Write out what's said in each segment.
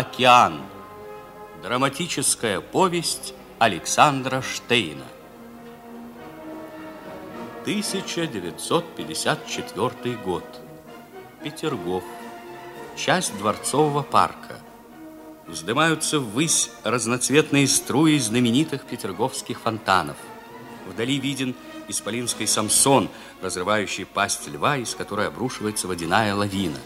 Океан. Драматическая повесть Александра Штейна. 1954 год. Петергоф. Часть Дворцового парка. Вздымаются ввысь разноцветные струи знаменитых петерговских фонтанов. Вдали виден исполинский Самсон, разрывающий пасть льва, из которой обрушивается водяная лавина.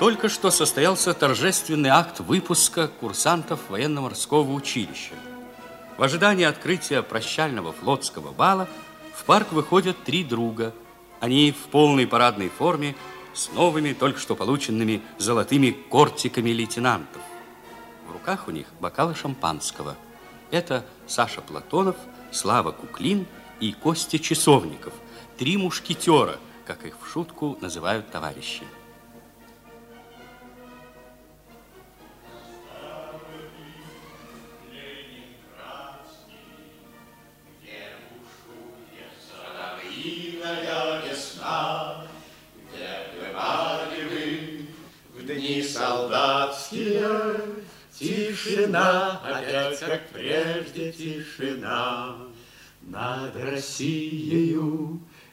Только что состоялся торжественный акт выпуска курсантов военно-морского училища. В ожидании открытия прощального флотского бала в парк выходят три друга. Они в полной парадной форме с новыми, только что полученными золотыми кортиками лейтенантов. В руках у них бокалы шампанского. Это Саша Платонов, Слава Куклин и Костя Часовников. Три мушкетера, как их в шутку называют товарищи. Солдатские, тишина, опять как прежде тишина. Над Россией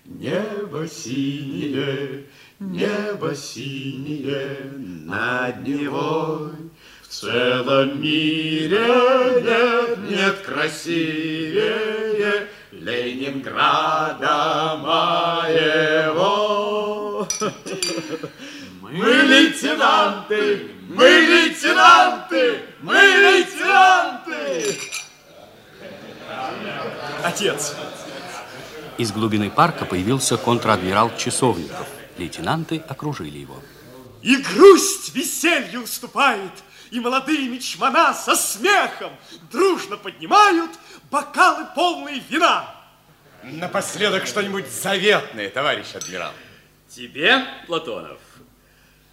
небо синее, небо синее над Невой. В целом мире нет, нет красивее Ленинграда моего. Мы лейтенанты, мы лейтенанты, мы лейтенанты. Отец. Из глубины парка появился контр-адмирал Часовников. Лейтенанты окружили его. И грусть веселью уступает, и молодые мечмана со смехом дружно поднимают бокалы полные вина. Напоследок что-нибудь заветное, товарищ адмирал. Тебе, Платонов,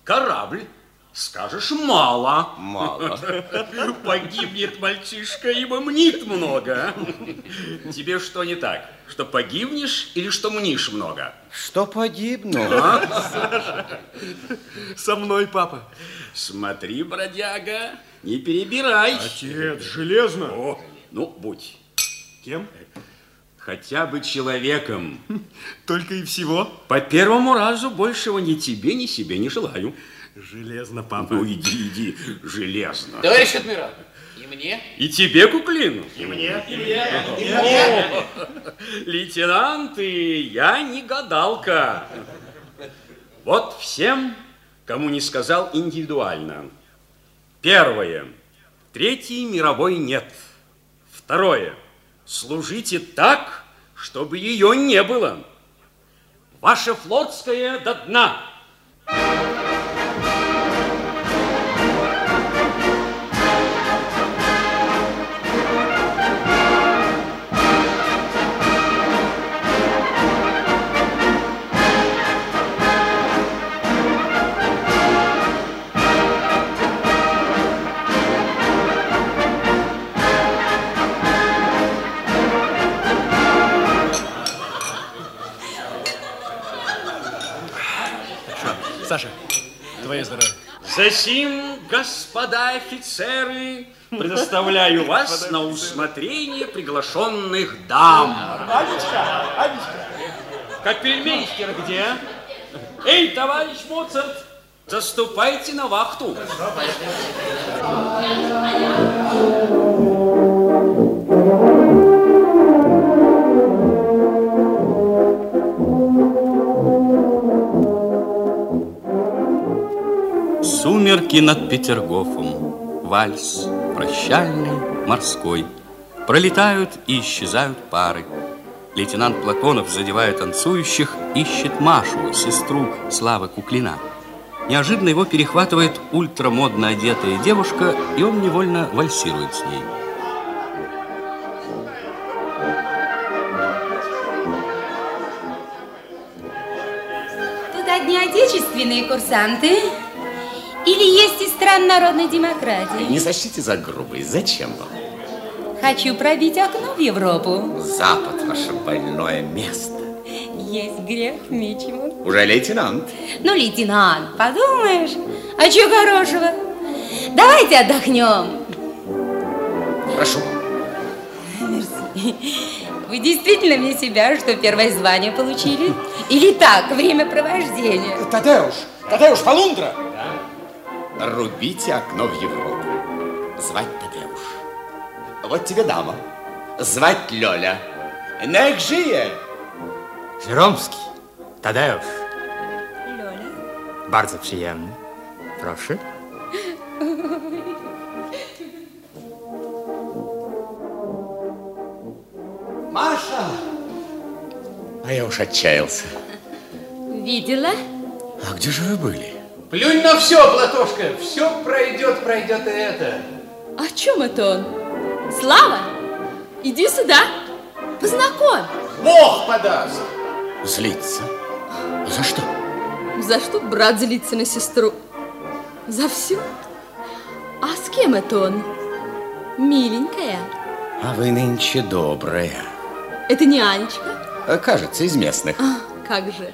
Корабль. Скажешь, мало. Мало. Погибнет мальчишка, ибо мнит много. Тебе что не так? Что погибнешь или что мнишь много? Что погибну? А? Со мной, папа. Смотри, бродяга, не перебирай. Отец, железно. О, ну, будь. Кем? Хотя бы человеком. Только и всего? По первому разу большего ни тебе, ни себе не желаю. Железно, папа. Ну, иди, иди, железно. Товарищ адмирал, и мне? И тебе, Куклину? И мне. И мне. И мне. Лейтенанты, я не гадалка. Вот всем, кому не сказал индивидуально. Первое. Третьей мировой нет. Второе. Служите так, чтобы ее не было. Ваше флотское до дна. Саша, Засим, господа офицеры, предоставляю вас на усмотрение приглашенных дам. Анечка, Анечка. Как пельмейстер где? Эй, товарищ Моцарт, заступайте на вахту. Сумерки над Петергофом. Вальс, прощальный, морской. Пролетают и исчезают пары. Лейтенант Платонов, задевая танцующих, ищет Машу, сестру Славы Куклина. Неожиданно его перехватывает ультрамодно одетая девушка, и он невольно вальсирует с ней. Тут одни отечественные курсанты или есть из стран народной демократии? Не сочтите за грубость. Зачем вам? Хочу пробить окно в Европу. Запад ваше больное место. есть грех, Мичман. Уже лейтенант. Ну, лейтенант, подумаешь, а чего хорошего? Давайте отдохнем. Прошу. Вы действительно мне себя, что первое звание получили? Или так, времяпровождение? Тадеуш, Тадеуш, Полундра! Рубите окно в Европу. Звать Тадеуш. Вот тебе дама. Звать Лёля. Нех жиє. Żeromski, Tadeusz, Лёля. bardzo przyjemny. Proszę. Маша! А я уж отчаялся. Видела? А где же вы были? Плюнь на все, Платошка. Все пройдет, пройдет и это. О чем это он? Слава, иди сюда, познакомь. Бог подаст. Злиться? За что? За что брат злится на сестру? За все? А с кем это он? Миленькая. А вы нынче добрая. Это не Анечка? Кажется, из местных. А, как же.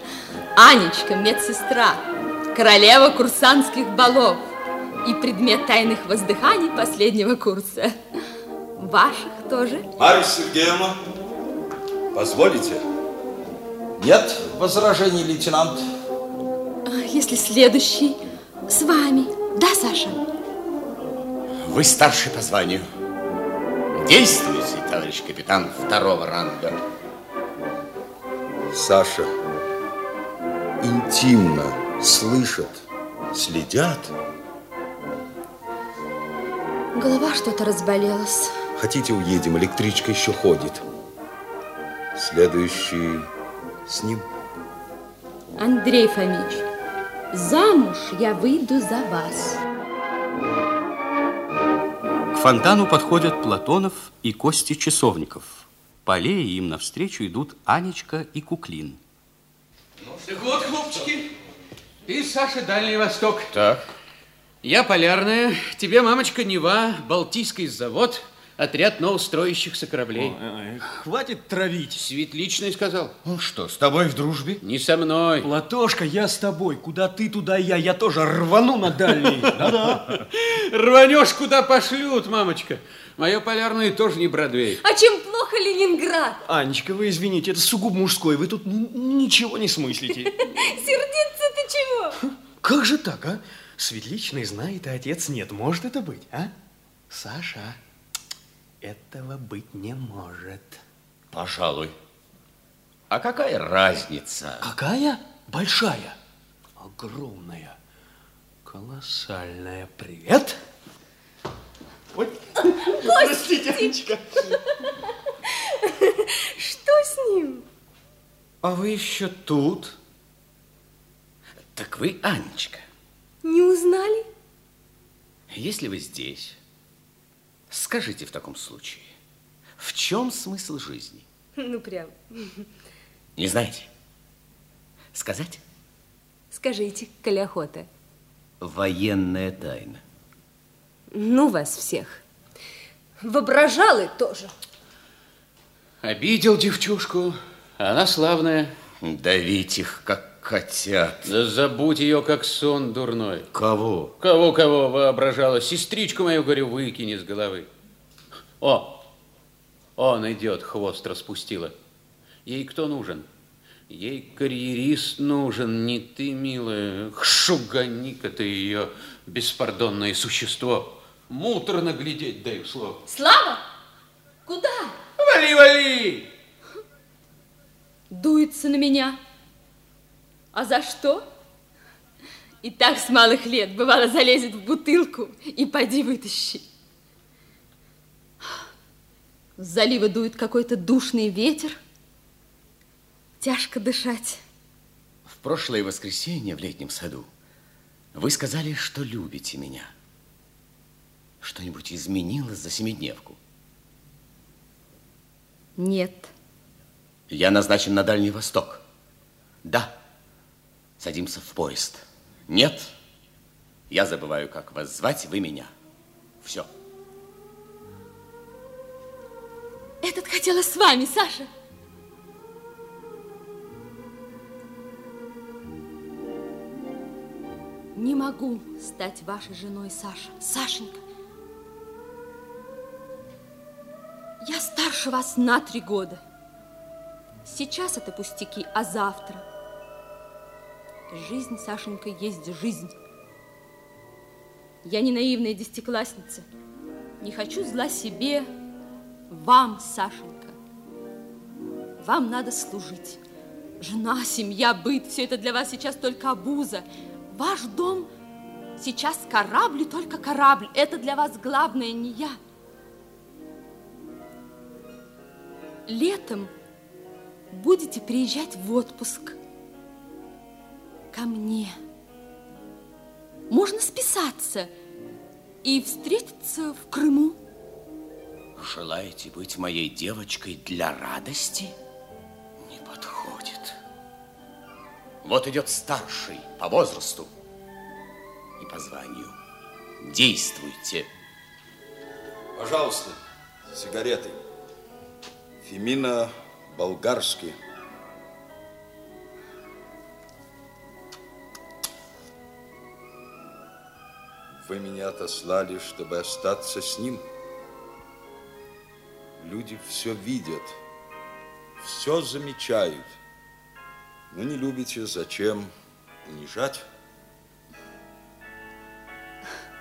Анечка, медсестра, королева курсантских балов и предмет тайных воздыханий последнего курса. Ваших тоже? Марья Сергеевна, позволите? Нет возражений, лейтенант? А Если следующий с вами. Да, Саша? Вы старший по званию. Действуйте, товарищ капитан второго ранга. Саша, интимно слышат, следят. Голова что-то разболелась. Хотите, уедем, электричка еще ходит. Следующий с ним. Андрей Фомич, замуж я выйду за вас. К фонтану подходят Платонов и Кости Часовников. По аллее им навстречу идут Анечка и Куклин. Так вот, хлопчики, ты, Саша, Дальний Восток. Так. Я Полярная, тебе, мамочка, Нева, Балтийский завод, отряд новостроящихся кораблей. Хватит травить. Светличный сказал. Ну что, с тобой в дружбе? Не со мной. Платошка, я с тобой. Куда ты, туда я. Я тоже рвану на дальний. Да-да. Рванешь, куда пошлют, мамочка. Мое Полярное тоже не Бродвей. А чем плохо Ленинград? Анечка, вы извините, это сугубо мужской. Вы тут ничего не смыслите. Сердиться ты чего? Как же так, а? Светличный знает, а отец нет. Может это быть, а? Саша, этого быть не может. Пожалуй. А какая разница? Какая? Большая. Огромная. Колоссальная. Привет. Ой, простите, Анечка. Что с ним? А вы еще тут? Так вы Анечка. Не узнали? Если вы здесь, скажите в таком случае, в чем смысл жизни? Ну, прям. Не знаете? Сказать? Скажите, коли охота. Военная тайна. Ну, вас всех. Воображалы тоже. Обидел девчушку, она славная. Давить их, как котят. Да забудь ее, как сон дурной. Кого? Кого-кого воображала? Сестричку мою, говорю, выкини с головы. О, он идет, хвост распустила. Ей кто нужен? Ей карьерист нужен, не ты, милая. Шугани-ка ты ее, беспардонное существо. Муторно глядеть, дай слово. Слава? Куда? Вали, вали! Дуется на меня. А за что? И так с малых лет, бывало, залезет в бутылку и поди вытащи. С залива дует какой-то душный ветер. Тяжко дышать. В прошлое воскресенье в летнем саду вы сказали, что любите меня что-нибудь изменилось за семидневку? Нет. Я назначен на Дальний Восток. Да. Садимся в поезд. Нет. Я забываю, как вас звать, вы меня. Все. Этот хотела с вами, Саша. Не могу стать вашей женой, Саша. Сашенька, я старше вас на три года. Сейчас это пустяки, а завтра? Жизнь, Сашенька, есть жизнь. Я не наивная десятиклассница. Не хочу зла себе, вам, Сашенька. Вам надо служить. Жена, семья, быт, все это для вас сейчас только обуза. Ваш дом сейчас корабль, только корабль. Это для вас главное, не я. Летом будете приезжать в отпуск ко мне. Можно списаться и встретиться в Крыму. Желаете быть моей девочкой для радости? Не подходит. Вот идет старший по возрасту и по званию. Действуйте. Пожалуйста, сигареты. Фемина болгарский. Вы меня отослали, чтобы остаться с ним. Люди все видят, все замечают. Но не любите, зачем унижать?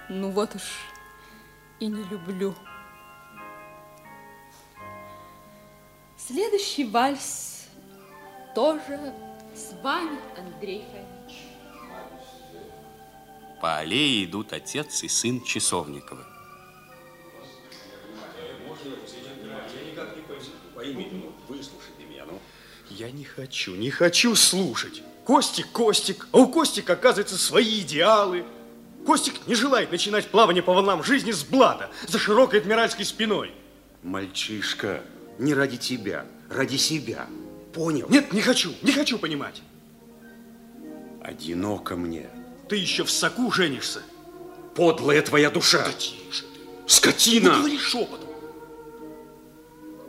Ну вот уж и не люблю. Следующий вальс тоже с вами, Андрей Фомич. По аллее идут отец и сын Часовниковы. Выслушайте меня, ну. Я не хочу, не хочу слушать. Костик, Костик, а у Костика, оказывается, свои идеалы. Костик не желает начинать плавание по волнам жизни с блата, за широкой адмиральской спиной. Мальчишка, не ради тебя, ради себя. Понял? Нет, не хочу, не хочу понимать. Одиноко мне. Ты еще в соку женишься. Подлая твоя душа. Да тише ты. Скотина! Ну, говори шепотом.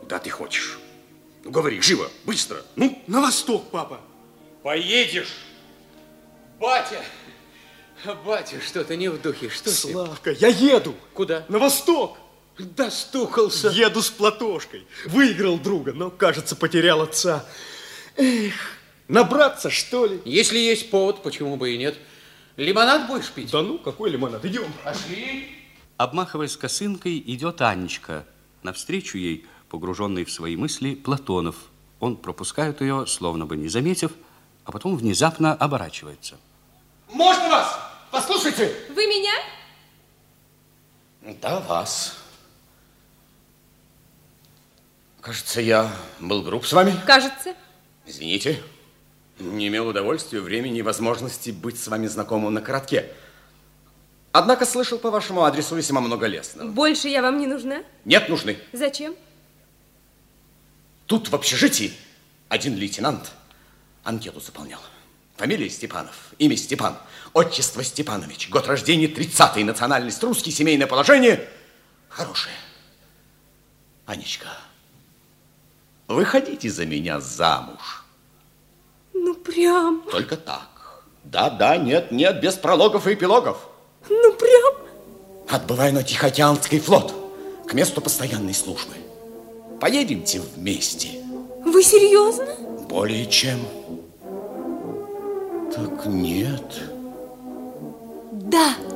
Да ты хочешь. Ну, говори, живо, быстро. Ну, На восток, папа. поедешь. Батя! Батя, что-то не в духе. Что? Славка, я еду. Куда? На восток. Достукался. Еду с Платошкой. Выиграл друга, но, кажется, потерял отца. Эх, набраться, что ли? Если есть повод, почему бы и нет? Лимонад будешь пить? Да ну, какой лимонад? Идем. Пошли. Обмахиваясь косынкой, идет Анечка. Навстречу ей, погруженный в свои мысли, Платонов. Он пропускает ее, словно бы не заметив, а потом внезапно оборачивается. Можно вас? Послушайте. Вы меня? Да, вас. Кажется, я был груб с вами. Кажется. Извините. Не имел удовольствия, времени и возможности быть с вами знакомым на коротке. Однако слышал по вашему адресу весьма много лестного. Больше я вам не нужна? Нет, нужны. Зачем? Тут в общежитии один лейтенант анкету заполнял. Фамилия Степанов, имя Степан, отчество Степанович, год рождения 30-й, национальность русский, семейное положение хорошее. Анечка, выходите за меня замуж. Ну, прям. Только так. Да, да, нет, нет, без прологов и эпилогов. Ну, прям. Отбываю на Тихоокеанский флот к месту постоянной службы. Поедемте вместе. Вы серьезно? Более чем. Так нет. Да. Разрешите.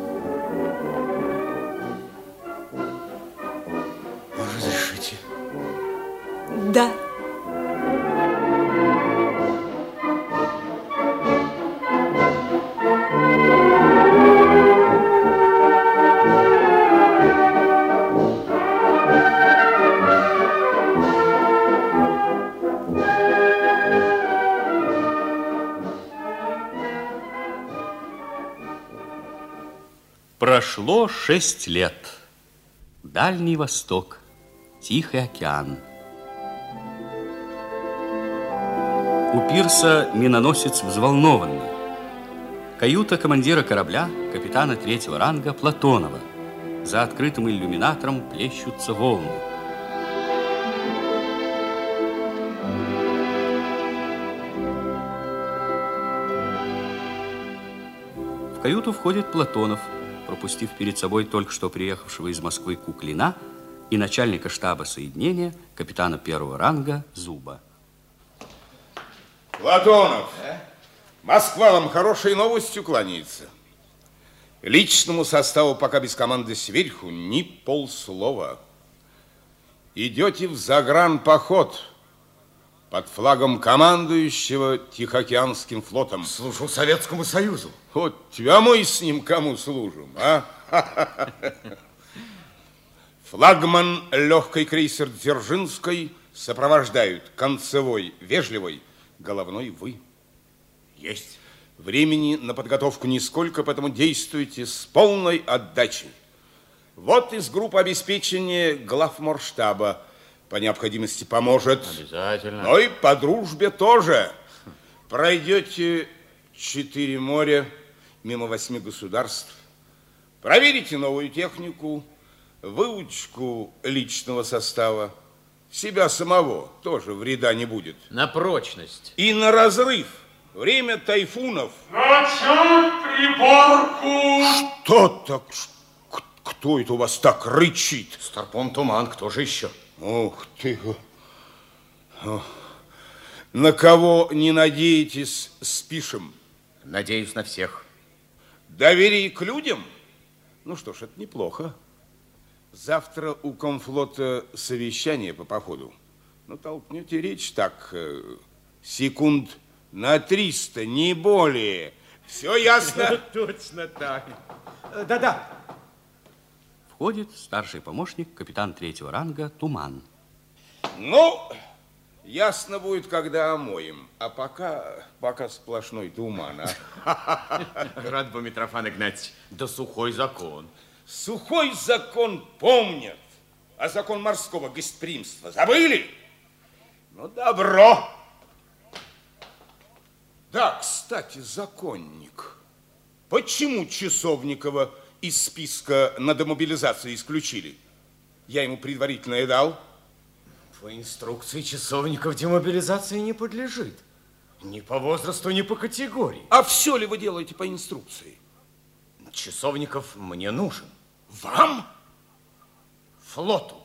Да. Прошло шесть лет. Дальний Восток, Тихий океан. У пирса миноносец взволнованный. Каюта командира корабля, капитана третьего ранга Платонова. За открытым иллюминатором плещутся волны. В каюту входит Платонов, пропустив перед собой только что приехавшего из Москвы Куклина и начальника штаба соединения, капитана первого ранга Зуба. Платонов, Москва вам хорошей новостью кланяется. Личному составу пока без команды сверху ни полслова. Идете в загранпоход под флагом командующего Тихоокеанским флотом. Служу Советскому Союзу. Вот тебя мы с ним кому служим, а? Флагман легкой крейсер Дзержинской сопровождают концевой, вежливой, головной вы. Есть. Времени на подготовку нисколько, поэтому действуйте с полной отдачей. Вот из группы обеспечения главморштаба по необходимости поможет. Обязательно. Но и по дружбе тоже. Пройдете четыре моря мимо восьми государств. Проверите новую технику, выучку личного состава. Себя самого тоже вреда не будет. На прочность. И на разрыв. Время тайфунов. Начать приборку! Что так? Кто это у вас так рычит? Старпом Туман, кто же еще? Ух ты. О. На кого не надеетесь, спишем. Надеюсь на всех. Доверие к людям? Ну что ж, это неплохо. Завтра у комфлота совещание по походу. Ну, толкнете речь так, э, секунд на 300, не более. Все ясно? Точно так. Да-да. Входит старший помощник, капитан третьего ранга Туман. Ну, ясно будет, когда омоем. А пока, пока сплошной туман. а. Рад бы, Митрофан Игнатьевич, да сухой закон. Сухой закон помнят, а закон морского гостеприимства забыли? Ну, добро. Да, кстати, законник. Почему Часовникова из списка на демобилизацию исключили? Я ему предварительно и дал. По инструкции часовников демобилизации не подлежит. Ни по возрасту, ни по категории. А все ли вы делаете по инструкции? Часовников мне нужен. Вам? Флоту.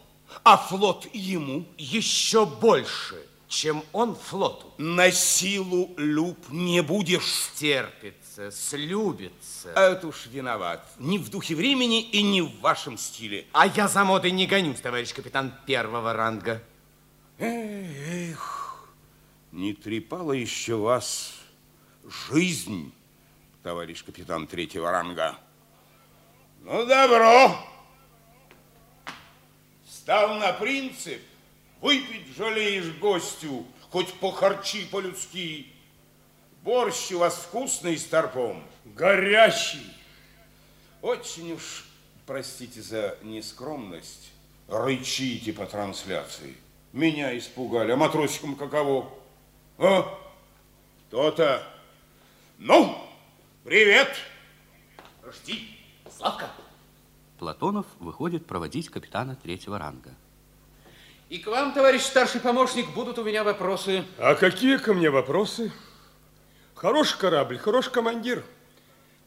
А флот ему? Еще больше, чем он флоту. На силу люб не будешь. Стерпится, слюбится. А это уж виноват. Не в духе времени и не в вашем стиле. А я за модой не гонюсь, товарищ капитан первого ранга. Эх, не трепала еще вас жизнь, товарищ капитан третьего ранга. Ну, добро. Стал на принцип, выпить жалеешь гостю, хоть похарчи по-людски. Борщ у вас вкусный с торпом. Горящий. Очень уж, простите за нескромность, рычите по трансляции. Меня испугали, а матросикам каково? А? То-то. Ну, привет. Жди, Славка. Платонов выходит проводить капитана третьего ранга. И к вам, товарищ старший помощник, будут у меня вопросы. А какие ко мне вопросы? Хороший корабль, хороший командир.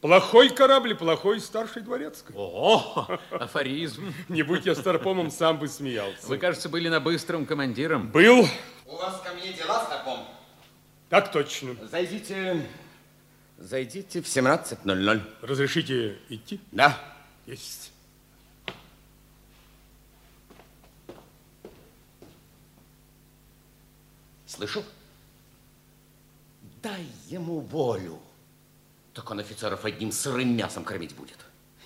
Плохой корабль, плохой старший дворецкий. О, афоризм. Не будь я старпомом, сам бы смеялся. Вы, кажется, были на быстром командиром. Был. У вас ко мне дела, Старпом? Так точно. Зайдите, зайдите в 17.00. Разрешите идти? Да. Есть. Слышал? Дай ему волю. Так он офицеров одним сырым мясом кормить будет.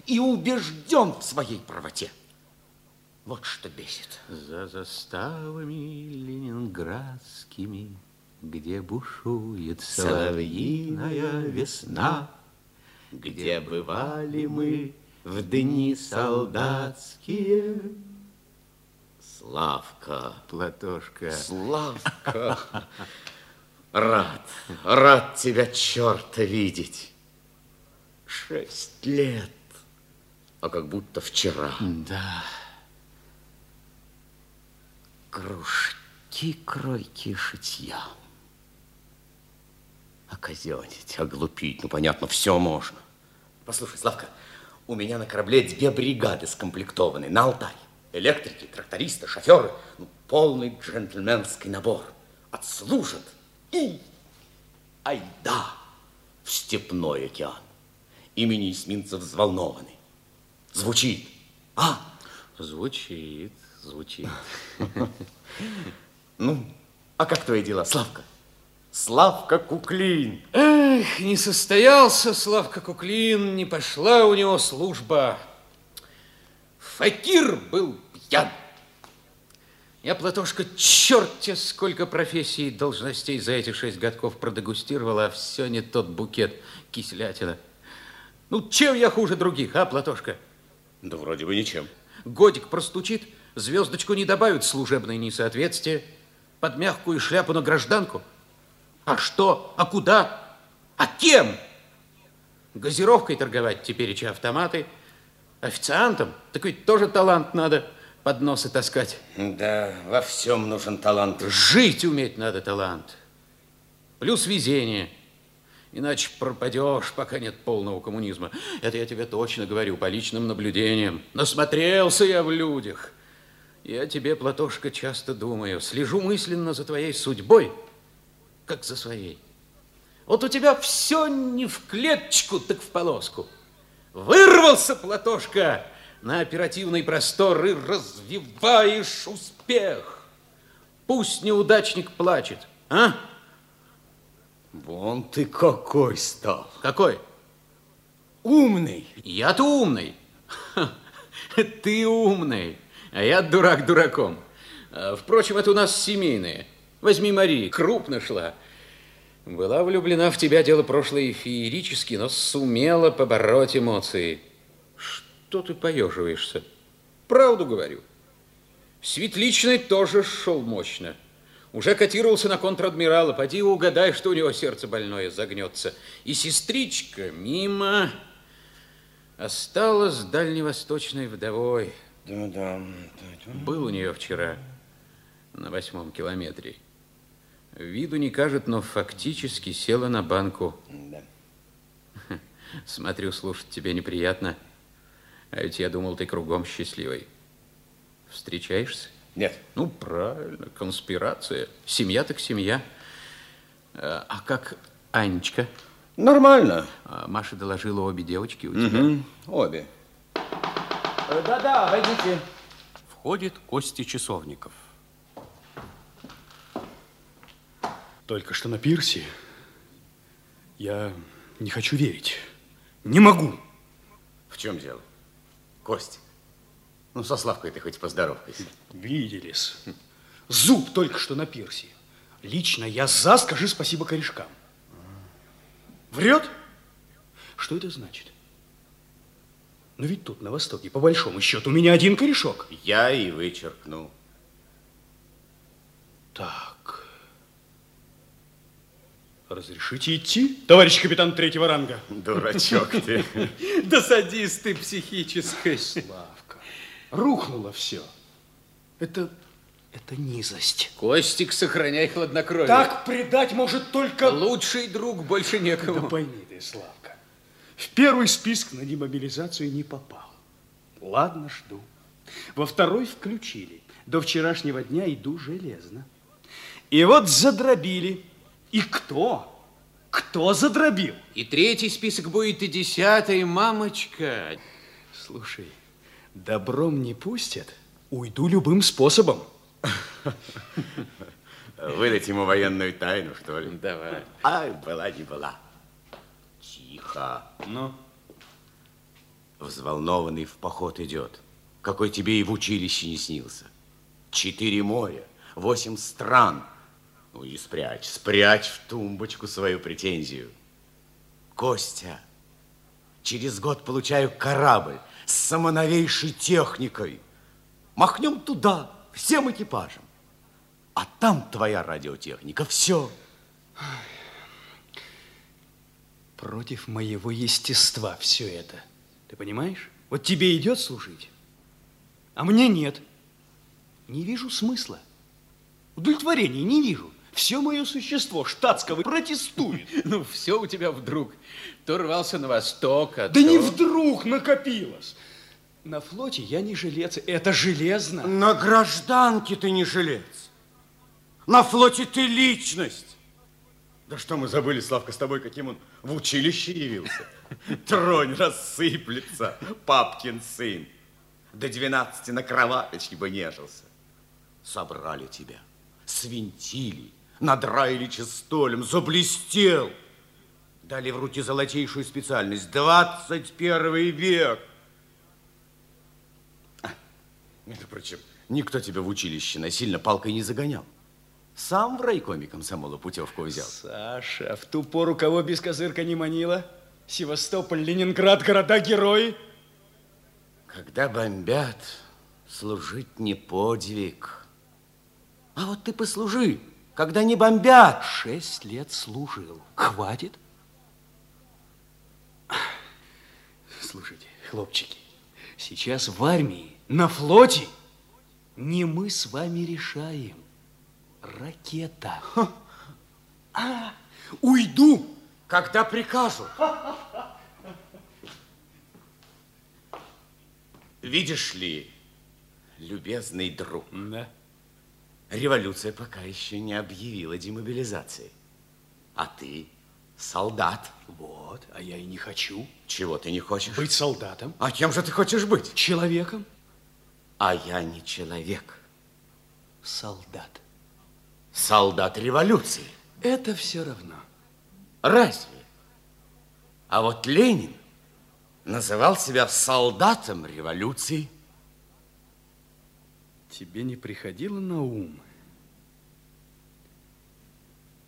И убежден в своей правоте. Вот что бесит. За заставами ленинградскими, Где бушует соловьиная весна, Где бывали мы в дни солдатские. Славка, Платошка. Славка. Рад, рад тебя, черта, видеть. Шесть лет, а как будто вчера. Да. Кружки, кройки, шитья. Оказионить, оглупить, ну, понятно, все можно. Послушай, Славка, у меня на корабле две бригады скомплектованы на Алтай. Электрики, трактористы, шоферы. Ну, полный джентльменский набор. Отслужат и айда в степной океан. Имени эсминца взволнованы. Звучит. А? Звучит, звучит. Ну, а как твои дела, Славка? Славка Куклин. Эх, не состоялся Славка Куклин, не пошла у него служба. Факир был пьян. Я, Платошка, черт тебе, сколько профессий и должностей за эти шесть годков продегустировала, а все не тот букет кислятина. Ну, чем я хуже других, а, Платошка? Да вроде бы ничем. Годик простучит, звездочку не добавят служебное несоответствие, под мягкую шляпу на гражданку. А что? А куда? А кем? Газировкой торговать теперь и автоматы. Официантом? Так ведь тоже талант надо подносы таскать. Да, во всем нужен талант. Жить уметь надо талант. Плюс везение. Иначе пропадешь, пока нет полного коммунизма. Это я тебе точно говорю по личным наблюдениям. Насмотрелся я в людях. Я тебе, Платошка, часто думаю. Слежу мысленно за твоей судьбой, как за своей. Вот у тебя все не в клеточку, так в полоску. Вырвался, Платошка, на оперативный простор и развиваешь успех. Пусть неудачник плачет, а? Вон ты какой стал. Какой? Умный. Я-то умный. Ты умный, а я дурак дураком. А, впрочем, это у нас семейное. Возьми Мари, крупно шла. Была влюблена в тебя, дело прошлое феерически, но сумела побороть эмоции. Что ты поеживаешься? Правду говорю. Светличный тоже шел мощно. Уже котировался на контр-адмирала. Поди угадай, что у него сердце больное загнется. И сестричка мимо осталась дальневосточной вдовой. Да, да. Был у нее вчера на восьмом километре. Виду не кажет, но фактически села на банку. Да. Смотрю, слушать тебе неприятно. А ведь я думал, ты кругом счастливый. Встречаешься? Нет. Ну, правильно, конспирация. Семья так семья. А а как Анечка? Нормально. А Маша доложила обе девочки у тебя. Угу. Обе. Да-да, войдите. Входит Костя Часовников. Только что на пирсе я не хочу верить. Не могу. В чем дело? Кость, ну со Славкой ты хоть поздоровкайся. Виделись. Зуб только что на пирсе. Лично я за, скажи спасибо корешкам. Врет? Что это значит? Но ведь тут, на Востоке, по большому счету, у меня один корешок. Я и вычеркнул. Так. Разрешите идти, товарищ капитан третьего ранга? Дурачок ты. Да садись ты психической. Славка, рухнуло все. Это, это низость. Костик, сохраняй хладнокровие. Так предать может только... Лучший друг, больше некому. Да пойми ты, Славка, в первый список на демобилизацию не попал. Ладно, жду. Во второй включили. До вчерашнего дня иду железно. И вот задробили. И кто? Кто задробил? И третий список будет, и десятый, мамочка. Слушай, добром не пустят, уйду любым способом. Выдать ему военную тайну, что ли? Давай. Ай, была не была. Тихо. Ну? Взволнованный в поход идет. Какой тебе и в училище не снился. Четыре моря, восемь стран. Ну и спрячь, спрячь в тумбочку свою претензию. Костя, через год получаю корабль с самоновейшей техникой. Махнем туда, всем экипажем. А там твоя радиотехника, все. Против моего естества все это. Ты понимаешь? Вот тебе идет служить, а мне нет. Не вижу смысла. Удовлетворения не вижу. Все мое существо штатского протестует. Ну, все у тебя вдруг. То рвался на восток, а Да то... не вдруг накопилось. На флоте я не жилец, это железно. На гражданке ты не жилец. На флоте ты личность. Да что мы забыли, Славка, с тобой, каким он в училище явился. Тронь рассыплется, папкин сын. До двенадцати на кроваточке бы нежился. Собрали тебя, свинтили, надраили чистолем, заблестел. Дали в руки золотейшую специальность. 21 век. А, между прочим, никто тебя в училище насильно палкой не загонял. Сам в райкоме комсомола путевку взял. Саша, в ту пору кого без козырка не манила? Севастополь, Ленинград, города-герои. Когда бомбят, служить не подвиг. А вот ты послужи, когда не бомбят. Шесть лет служил. Хватит? Слушайте, хлопчики, сейчас в армии, на флоте, не мы с вами решаем. Ракета. А, уйду, когда прикажут. Видишь ли, любезный друг, Да. Революция пока еще не объявила демобилизации. А ты солдат. Вот, а я и не хочу Чего ты не хочешь? быть солдатом, А кем же ты хочешь быть? человеком. А я не человек. Солдат. Солдат революции. Это все равно. Разве? А вот Ленин называл себя солдатом революции. Тебе не приходило на ум,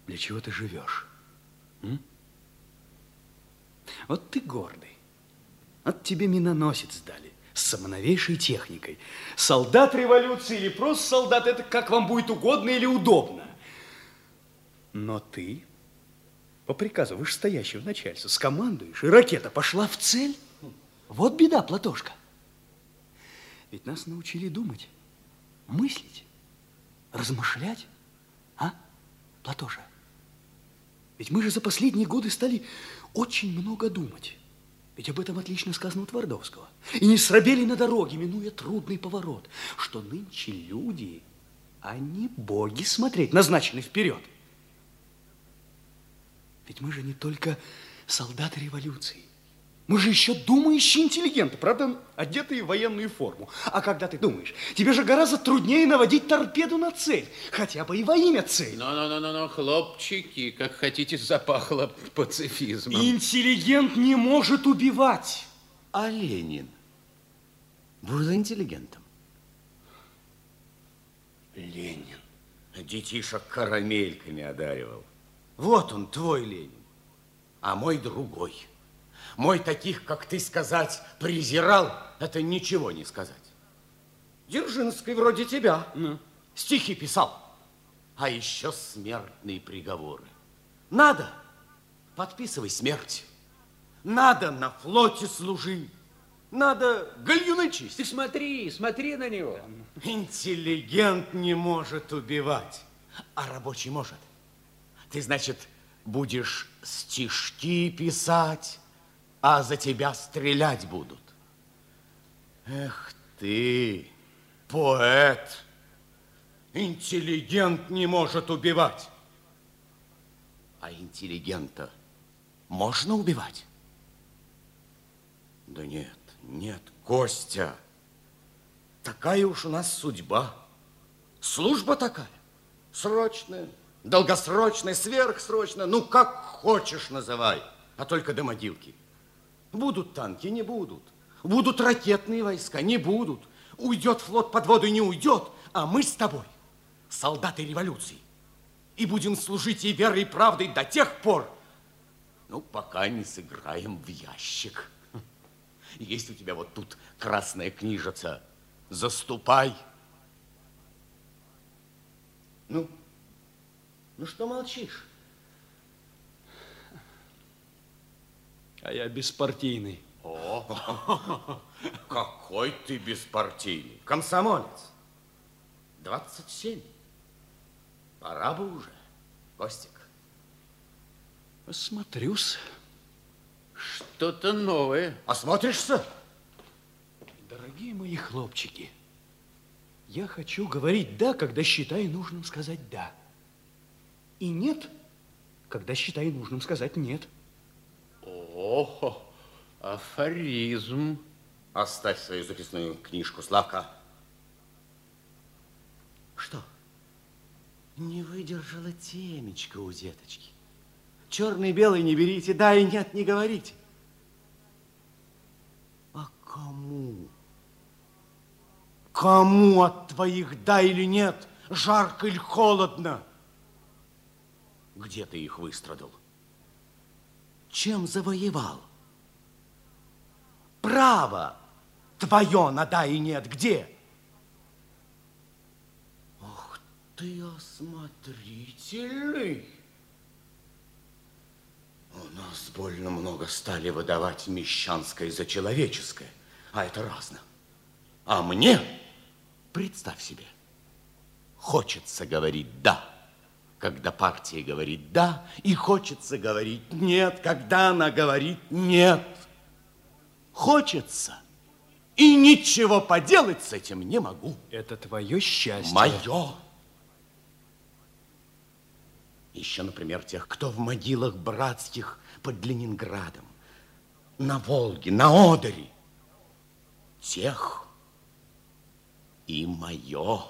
для чего ты живешь? м? Вот ты гордый. Вот тебе миноносец дали с самоновейшей техникой. Солдат революции или просто солдат, это как вам будет угодно или удобно. Но ты, по приказу вышестоящего начальства, скомандуешь, и ракета пошла в цель. Вот беда, Платошка. Ведь нас научили думать, мыслить, размышлять. А, Платоша? Ведь мы же за последние годы стали очень много думать. Ведь об этом отлично сказано у Твардовского. И не срабели на дороге, минуя трудный поворот, что нынче люди, они боги смотреть, назначены вперед. Ведь мы же не только солдаты революции. Мы же еще думающие интеллигенты, правда, одетые в военную форму. А когда ты думаешь, тебе же гораздо труднее наводить торпеду на цель, хотя бы и во имя цели. Ну-ну-ну, хлопчики, как хотите, запахло пацифизмом. Интеллигент не может убивать. А Ленин был интеллигентом. Ленин. Детишек карамельками одаривал. Вот он, твой Ленин, а мой другой. Мой таких, как ты сказать, презирал, это ничего не сказать. Дзержинский вроде тебя стихи писал, а еще смертные приговоры. Надо, подписывай смерть. Надо на флоте служи. Надо гальюны Ты чистить. смотри, смотри на него. Интеллигент не может убивать, а рабочий может. Ты, значит, будешь стишки писать, а за тебя стрелять будут. Эх ты, поэт, интеллигент не может убивать. А интеллигента можно убивать? Да нет, нет, Костя, такая уж у нас судьба. Служба такая, срочная, долгосрочная, сверхсрочная, ну как хочешь называй, а только до могилки. Будут танки, не будут. Будут ракетные войска, не будут. Уйдет флот под воду, не уйдет, а мы с тобой, солдаты революции, и будем служить ей верой и правдой до тех пор, ну, пока не сыграем в ящик. Есть у тебя вот тут красная книжица. Заступай. Ну, ну что молчишь? А я беспартийный. О, какой ты беспартийный. Комсомолец. 27. Пора бы уже. Костик. Осмотрюсь. Что-то новое. Осмотришься? Дорогие мои хлопчики, я хочу говорить «да», когда считаю нужным сказать «да». И «нет», когда считаю нужным сказать «нет». Ого, афоризм. Оставь свою записную книжку, Славка. Что? Не выдержала темечко у деточки. Черный белый не берите, да и нет не говорите. А кому? Кому от твоих да или нет, жарко или холодно? Где ты их выстрадал? Чем завоевал? Право твое на да и нет где? Ох ты осмотрительный. У нас больно много стали выдавать мещанское за человеческое, а это разно. А мне, представь себе, хочется говорить «да», когда партия говорит «да», и хочется говорить «нет», когда она говорит «нет». Хочется, и ничего поделать с этим не могу. Это твое счастье. Мое. Еще, например, тех, кто в могилах братских под Ленинградом, на Волге, на Одере. Тех и мое.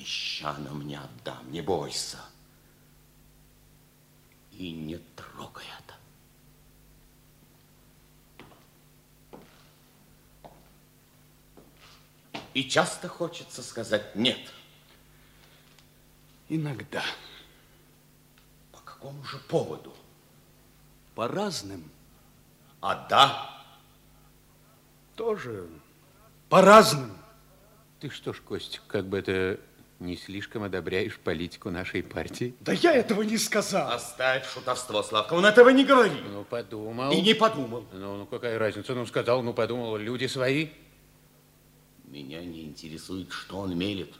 Мещанам не отдам, не бойся. И не трогай это. И часто хочется сказать «нет». Иногда. По какому же поводу? По разным. А да? Тоже по разным. Ты что ж, Костик, как бы это не слишком одобряешь политику нашей партии? Да я этого не сказал. Оставь шутовство, Славка, он этого не говорит. Ну, подумал. И не подумал. Ну, ну, какая разница? Ну, сказал, ну, подумал, люди свои. Меня не интересует, что он мелет.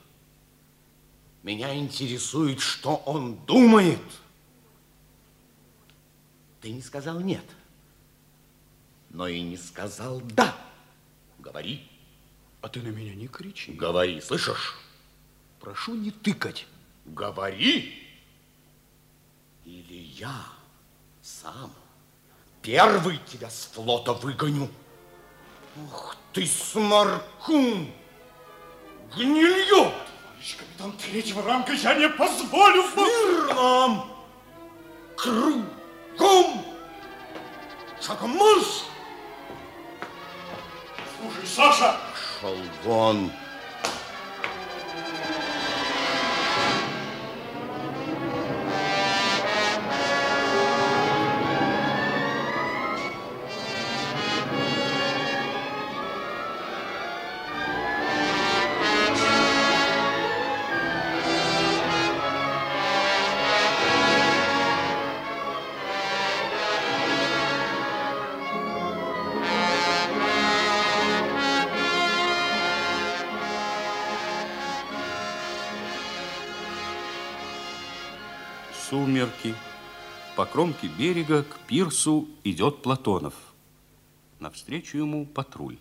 Меня интересует, что он думает. Ты не сказал нет, но и не сказал да. Говори. А ты на меня не кричи. Говори, слышишь? Прошу не тыкать. Говори. Или я сам первый тебя с флота выгоню. Ух ты, сморкун! Гнилье! Товарищ капитан третьего ранга, я не позволю вам! Кругом! Шагом марш! Слушай, Саша! Пошел вон! По кромке берега к пирсу идет Платонов. Навстречу ему патруль.